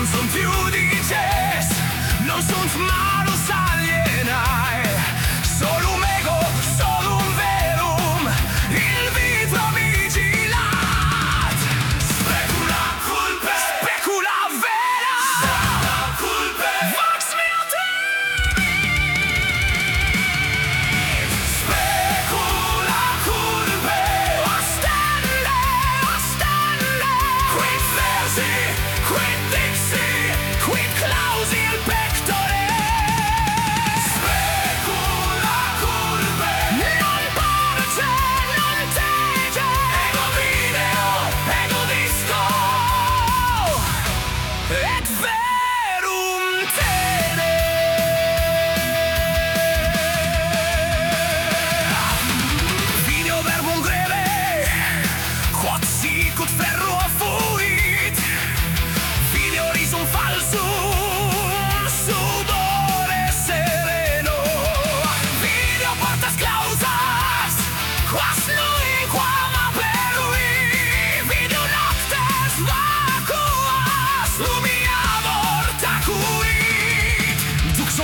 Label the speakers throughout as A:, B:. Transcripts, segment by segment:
A: non sono più di chi c'è, non son ma lo sai.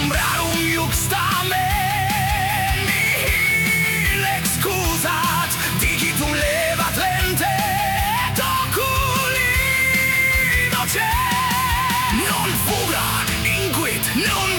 A: Comprar un Juxtamen nihil excusat Digitum levat lente doculi Non fura inquit, non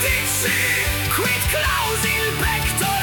A: Quit quit back Inspektor!